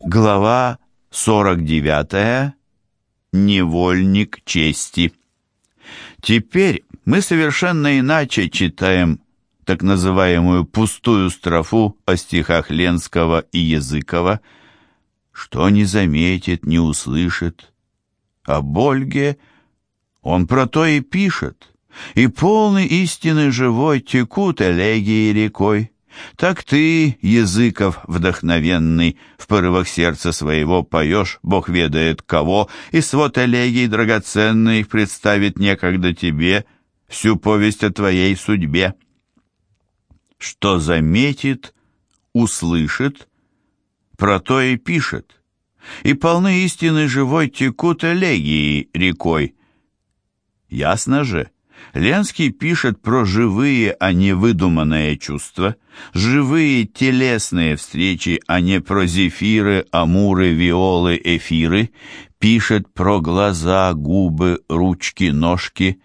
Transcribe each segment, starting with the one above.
Глава 49. Невольник чести. Теперь мы совершенно иначе читаем так называемую пустую строфу о стихах Ленского и Языкова, что не заметит, не услышит. О Ольге он про то и пишет, и полный истины живой текут элегии рекой. Так ты, Языков вдохновенный, в порывах сердца своего поешь, Бог ведает кого, и свод элегий драгоценных представит некогда тебе всю повесть о твоей судьбе. Что заметит, услышит, про то и пишет, и полны истины живой текут элегии рекой. Ясно же, Ленский пишет про живые, а не выдуманные чувства, живые телесные встречи, а не про зефиры, амуры, виолы, эфиры, пишет про глаза, губы, ручки, ножки.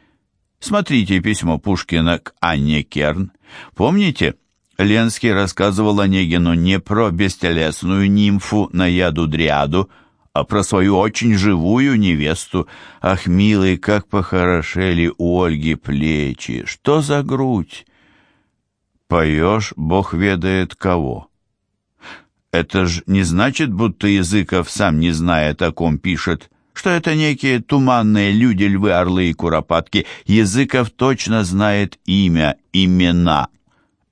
Смотрите письмо Пушкина к Анне Керн. Помните, Ленский рассказывал Онегину не про бестелесную нимфу на яду дриаду, а про свою очень живую невесту. Ах, милый, как похорошели у Ольги плечи! Что за грудь? Поешь, Бог ведает кого. Это ж не значит, будто Языков, сам не зная о ком пишет, что это некие туманные люди, львы, орлы и куропатки. Языков точно знает имя, имена.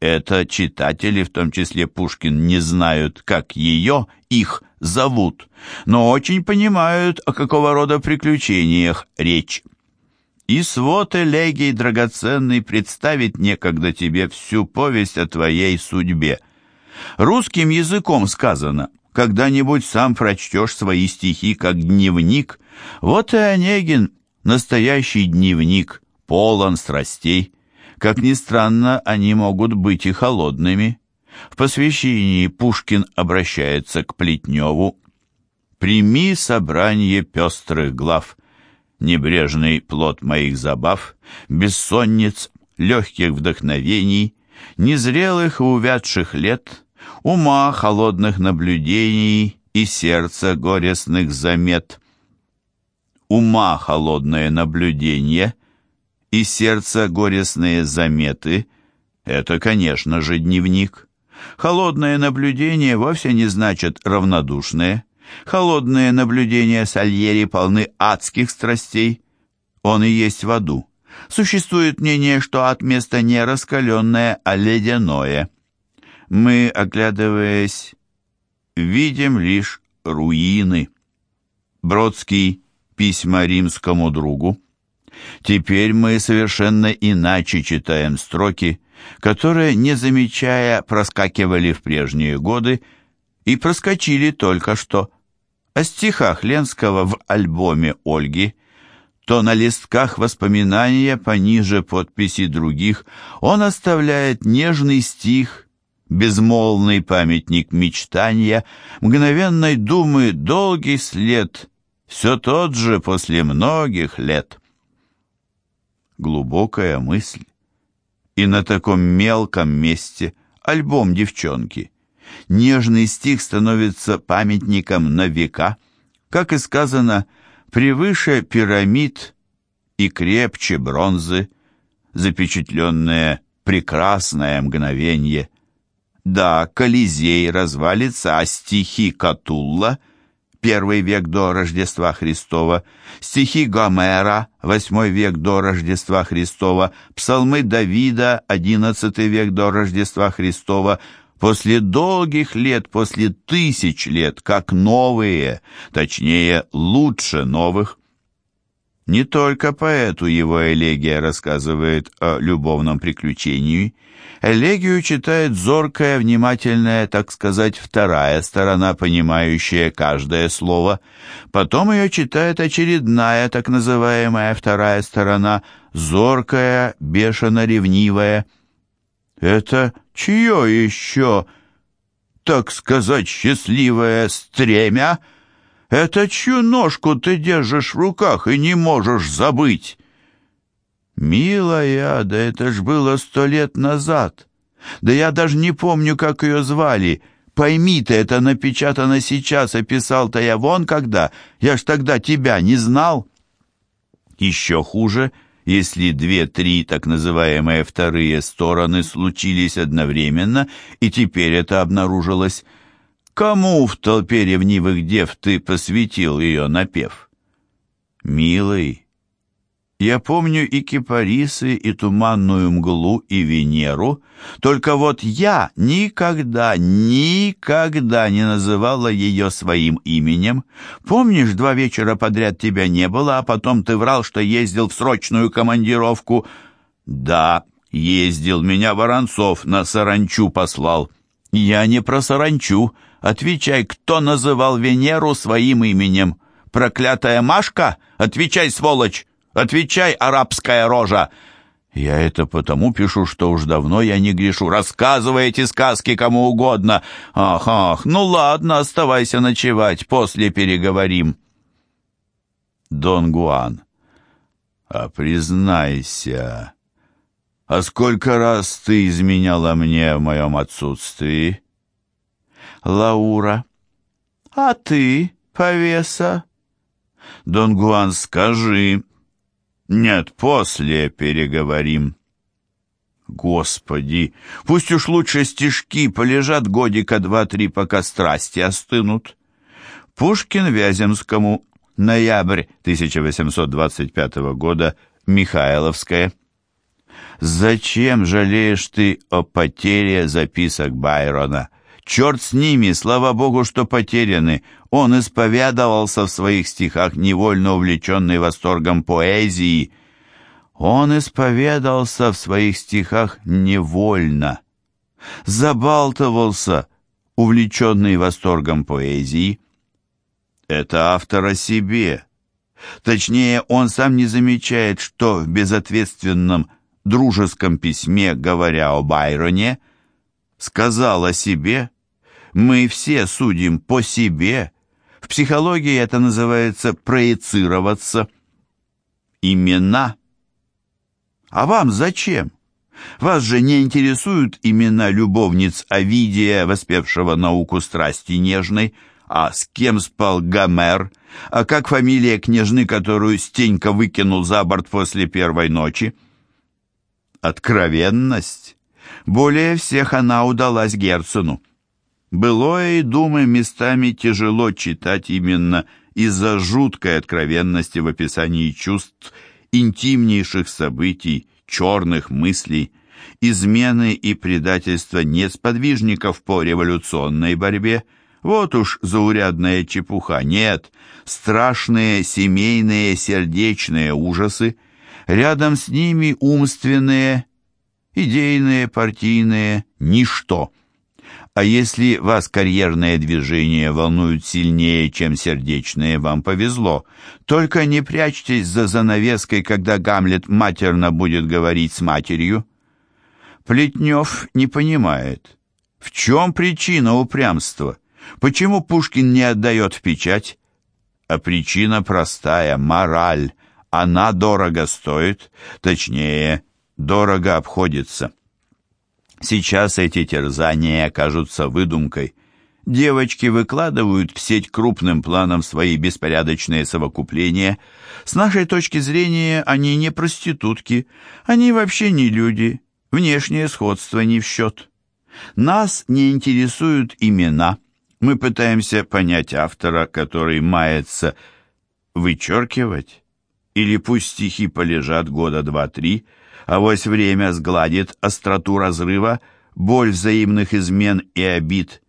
Это читатели, в том числе Пушкин, не знают, как ее, их, зовут, но очень понимают, о какого рода приключениях речь. И свод элегий драгоценный представит некогда тебе всю повесть о твоей судьбе. Русским языком сказано, когда-нибудь сам прочтешь свои стихи как дневник. Вот и Онегин, настоящий дневник, полон страстей. Как ни странно, они могут быть и холодными. В посвящении Пушкин обращается к Плетневу. «Прими собрание пестрых глав, небрежный плод моих забав, бессонниц, легких вдохновений, незрелых и увядших лет, ума холодных наблюдений и сердца горестных замет. Ума холодное наблюдение и сердца горестные заметы — это, конечно же, дневник. Холодное наблюдение вовсе не значит равнодушное. Холодные наблюдения Сальери полны адских страстей. Он и есть в аду. Существует мнение, что ад место не раскаленное, а ледяное. Мы, оглядываясь, видим лишь руины. Бродский «Письма римскому другу». Теперь мы совершенно иначе читаем строки, которые, не замечая, проскакивали в прежние годы и проскочили только что. О стихах Ленского в альбоме Ольги, то на листках воспоминания пониже подписи других он оставляет нежный стих, безмолвный памятник мечтания, мгновенной думы долгий след, все тот же после многих лет. Глубокая мысль и на таком мелком месте альбом девчонки. Нежный стих становится памятником на века, как и сказано, превыше пирамид и крепче бронзы, запечатленное прекрасное мгновенье. Да, Колизей развалится, а стихи Катулла — первый век до Рождества Христова, стихи Гомера, восьмой век до Рождества Христова, псалмы Давида, одиннадцатый век до Рождества Христова, после долгих лет, после тысяч лет, как новые, точнее, лучше новых. Не только поэту его элегия рассказывает о любовном приключении. Элегию читает зоркая, внимательная, так сказать, вторая сторона, понимающая каждое слово. Потом ее читает очередная, так называемая вторая сторона, зоркая, бешено ревнивая. «Это чье еще, так сказать, счастливое стремя?» Это чью ножку ты держишь в руках и не можешь забыть?» «Милая, да это ж было сто лет назад. Да я даже не помню, как ее звали. Пойми ты, это напечатано сейчас, описал-то я вон когда. Я ж тогда тебя не знал. Еще хуже, если две-три так называемые вторые стороны случились одновременно, и теперь это обнаружилось. Кому в толпе ревнивых дев ты посвятил ее напев? Милый, я помню и кипарисы, и туманную мглу, и Венеру, только вот я никогда, никогда не называла ее своим именем. Помнишь, два вечера подряд тебя не было, а потом ты врал, что ездил в срочную командировку? Да, ездил, меня Воронцов на саранчу послал. Я не про саранчу. Отвечай, кто называл Венеру своим именем? Проклятая Машка? Отвечай, сволочь! Отвечай, арабская рожа!» «Я это потому пишу, что уж давно я не грешу. Рассказывай эти сказки кому угодно. Ах, ах, ну ладно, оставайся ночевать, после переговорим». Дон Гуан. «А признайся, а сколько раз ты изменяла мне в моем отсутствии?» Лаура. «А ты, повеса?» «Дон Гуан, скажи, нет, после переговорим. Господи, пусть уж лучше стишки полежат годика два-три, пока страсти остынут. Пушкин Вяземскому, ноябрь 1825 года, Михайловская. Зачем жалеешь ты о потере записок Байрона? Черт с ними, слава богу, что потеряны. Он исповедовался в своих стихах, невольно увлеченный восторгом поэзии. Он исповедался в своих стихах невольно. Забалтывался, увлеченный восторгом поэзии. Это автор о себе. Точнее, он сам не замечает, что в безответственном дружеском письме, говоря о Байроне, сказал о себе, мы все судим по себе. В психологии это называется проецироваться. Имена. А вам зачем? Вас же не интересуют имена любовниц Овидия, воспевшего науку страсти нежной, а с кем спал Гомер, а как фамилия княжны, которую Стенька выкинул за борт после первой ночи? Откровенность. Более всех она удалась Герцену. Былое и думы местами тяжело читать именно из-за жуткой откровенности в описании чувств, интимнейших событий, черных мыслей, измены и предательства не сподвижников по революционной борьбе, вот уж заурядная чепуха, нет, страшные семейные сердечные ужасы, рядом с ними умственные, идейные, партийные, ничто. А если вас карьерное движение волнует сильнее, чем сердечное, вам повезло. Только не прячьтесь за занавеской, когда Гамлет матерно будет говорить с матерью. Плетнев не понимает, в чем причина упрямства, почему Пушкин не отдает в печать. А причина простая — мораль. Она дорого стоит, точнее, дорого обходится. Сейчас эти терзания кажутся выдумкой. Девочки выкладывают в сеть крупным планом свои беспорядочные совокупления. С нашей точки зрения они не проститутки, они вообще не люди, внешнее сходство не в счет. Нас не интересуют имена. Мы пытаемся понять автора, который мается вычеркивать. Или пусть стихи полежат года два-три, а вось время сгладит остроту разрыва, боль взаимных измен и обид.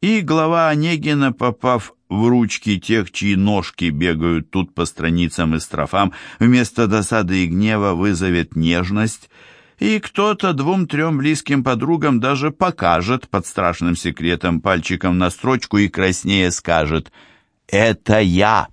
И глава Онегина, попав в ручки тех, чьи ножки бегают тут по страницам и строфам, вместо досады и гнева вызовет нежность, и кто-то двум-трем близким подругам даже покажет под страшным секретом пальчиком на строчку и краснее скажет «Это я!»